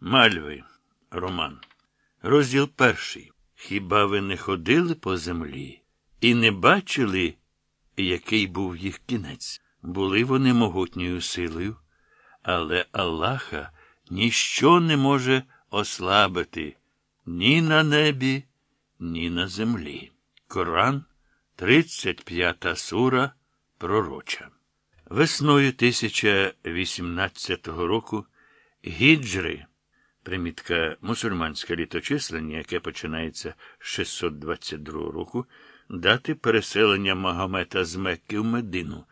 Мальви, Роман. Розділ перший. Хіба ви не ходили по землі і не бачили, який був їх кінець? Були вони могутньою силою, але Аллаха ніщо не може ослабити ні на небі, ні на землі. Коран, 35 сура, пророча. Весною 1018 року гіджри примітка мусульманське літочислення, яке починається з 622 року, дати переселення Магомета з Мекки в Медину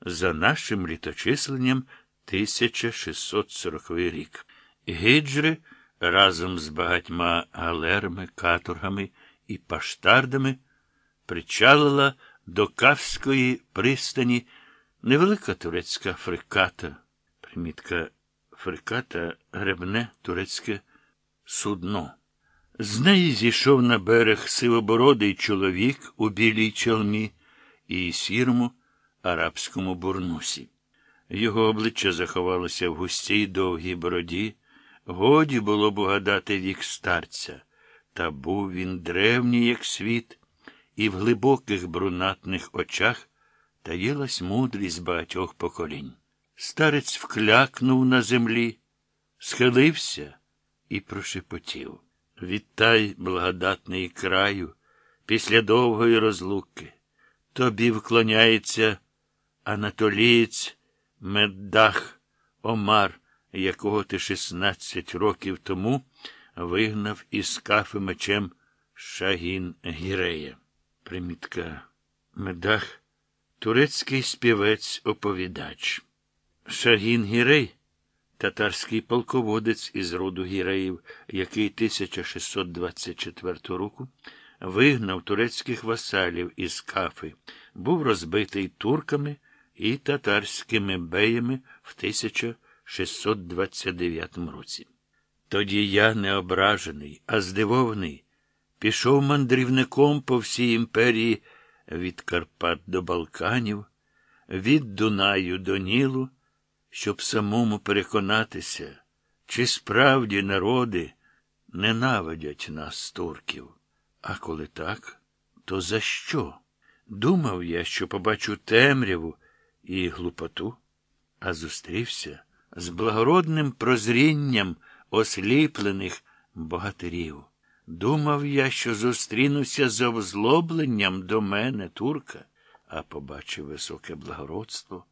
за нашим літочисленням 1640 рік. Гіджри разом з багатьма галерами, каторгами і паштардами причалила до Кавської пристані невелика турецька фриката, примітка фриката гребне турецьке судно. З неї зійшов на берег сивобородий чоловік у білій чалмі і сірому арабському бурнусі. Його обличчя заховалося в густій довгій бороді. Годі було б угадати вік старця, та був він древній, як світ, і в глибоких брунатних очах таїлась мудрість багатьох поколінь. Старець вклякнув на землі, схилився і прошепотів. Вітай, благодатний краю, після довгої розлуки. Тобі вклоняється Анатолієць Меддах Омар, якого ти шістнадцять років тому вигнав із кафи мечем Шагін Гірея. Примітка Медах, турецький співець оповідач. Шагін Гірей, татарський полководець із роду гіреїв, який 1624 року вигнав турецьких васалів із кафи, був розбитий турками і татарськими беями в 1629 році. Тоді я, не ображений, а здивований, пішов мандрівником по всій імперії від Карпат до Балканів, від Дунаю до Нілу щоб самому переконатися, чи справді народи ненавидять нас, турків. А коли так, то за що? Думав я, що побачу темряву і глупоту, а зустрівся з благородним прозрінням осліплених богатирів. Думав я, що зустрінуся з озлобленням до мене, турка, а побачив високе благородство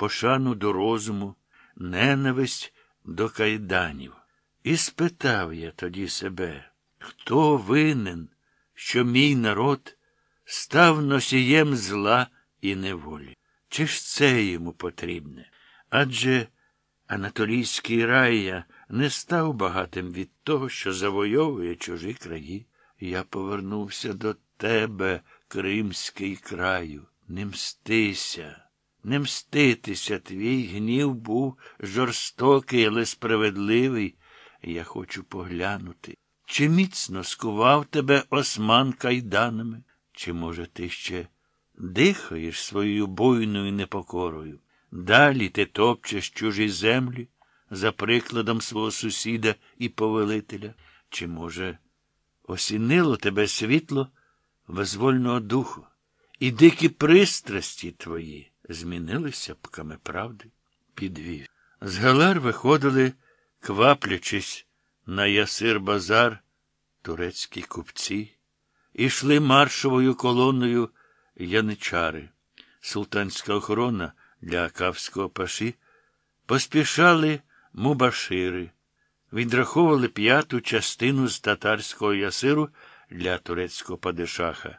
пошану до розуму, ненависть до кайданів. І спитав я тоді себе, хто винен, що мій народ став носієм зла і неволі? Чи ж це йому потрібне? Адже Анатолійський рая не став багатим від того, що завойовує чужі краї. Я повернувся до тебе, Кримський краю, не мстися. Не мститися, твій гнів був жорстокий, але справедливий. Я хочу поглянути. Чи міцно скував тебе осман кайданами? Чи, може, ти ще дихаєш своєю буйною непокорою? Далі ти топчеш чужі землі за прикладом свого сусіда і повелителя? Чи, може, осінило тебе світло визвольного духу і дикі пристрасті твої? Змінилися пками правди, підвів. З галер виходили, кваплячись на ясир базар, турецькі купці, ішли маршовою колоною яничари. Султанська охорона для Акавського паші поспішали мубашири, відраховували п'яту частину з татарського ясиру для турецького падишаха.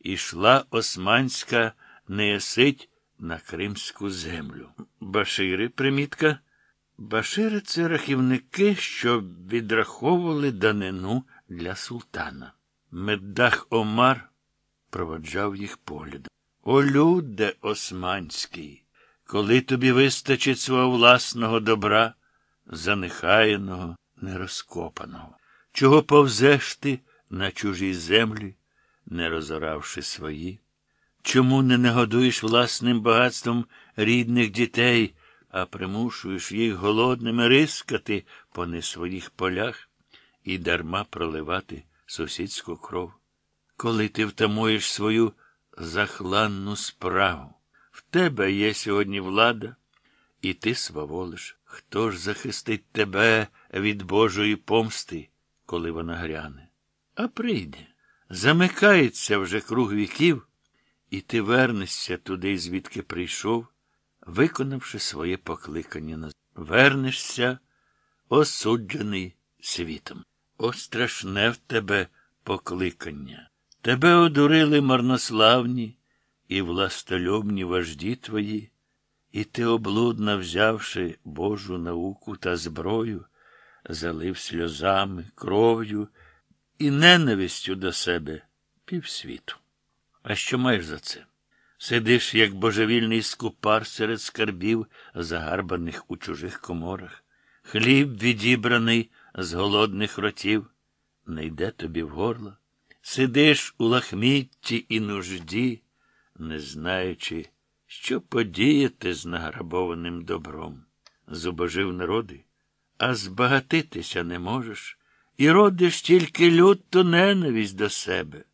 Ішла османська неясить на Кримську землю. Башири, примітка. Башири це рахівники, що відраховували данину для султана. Меддах Омар проводжав їх поглядом. О, люде османський, коли тобі вистачить свого власного добра, занехаяного, нерозкопаного, чого повзеш ти на чужій землі, не розоравши свої? Чому не нагодуєш власним багатством рідних дітей, а примушуєш їх голодними рискати по не своїх полях і дарма проливати сусідську кров. Коли ти втамуєш свою захланну справу, в тебе є сьогодні влада, і ти сваволиш. Хто ж захистить тебе від Божої помсти, коли вона гряне? А прийде, замикається вже круг віків, і ти вернешся туди, звідки прийшов, виконавши своє покликання вернешся, осуджений світом. О, страшне в тебе покликання. Тебе одурили марнославні і властолюбні вожді твої, і ти, облудно взявши Божу науку та зброю, залив сльозами, кров'ю і ненавистю до себе півсвіту. А що маєш за це? Сидиш, як божевільний скупар серед скарбів, загарбаних у чужих коморах, хліб відібраний з голодних ротів, не йде тобі в горло. Сидиш у лахмітті і нужді, не знаючи, що подіяти з награбованим добром. Зубожив народи, а збагатитися не можеш, і родиш тільки люту ненависть до себе.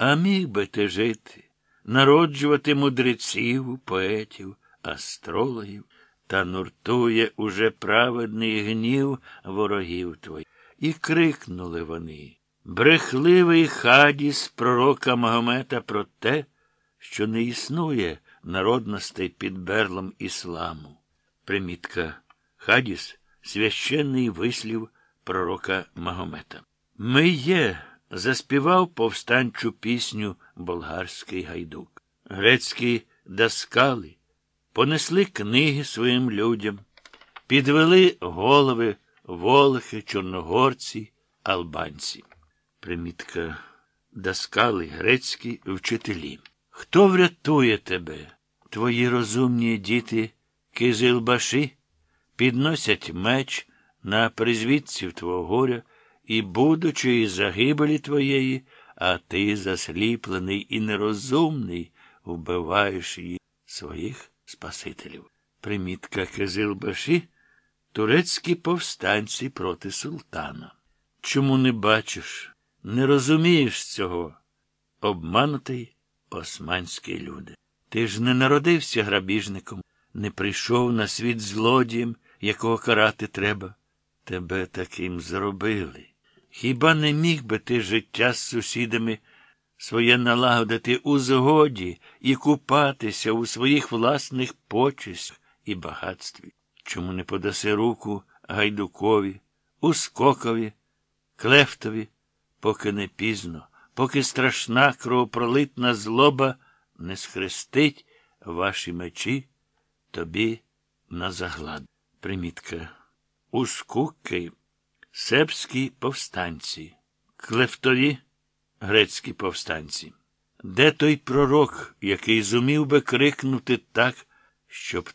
А міг би ти жити, народжувати мудреців, поетів, астрологів, та нуртує уже праведний гнів ворогів твоїх. І крикнули вони. Брехливий хадіс пророка Магомета про те, що не існує народностей під берлом ісламу. Примітка Хадіс священний вислів пророка Магомета. Ми є, заспівав повстанчу пісню болгарський гайдук. Грецькі даскали понесли книги своїм людям, підвели голови волохи, чорногорці, албанці. Примітка даскали грецькі вчителі. Хто врятує тебе? Твої розумні діти, кизилбаші, підносять меч на призвідців твого горя і, будучи загибелі твоєї, а ти, засліплений і нерозумний, вбиваєш її своїх спасителів. Примітка Кизилбаші турецькі повстанці проти султана. Чому не бачиш, не розумієш цього? Обманутий османський люди. Ти ж не народився грабіжником, не прийшов на світ злодієм, якого карати треба. Тебе таким зробили. Хіба не міг би ти життя з сусідами своє налагодити у згоді і купатися у своїх власних почестях і багатстві? Чому не подаси руку гайдукові, ускокові, клефтові, поки не пізно, поки страшна кровопролитна злоба не схрестить ваші мечі тобі на заглад. Примітка. Ускуки Себські повстанці, клефтові грецькі повстанці. Де той пророк, який зумів би крикнути так, щоб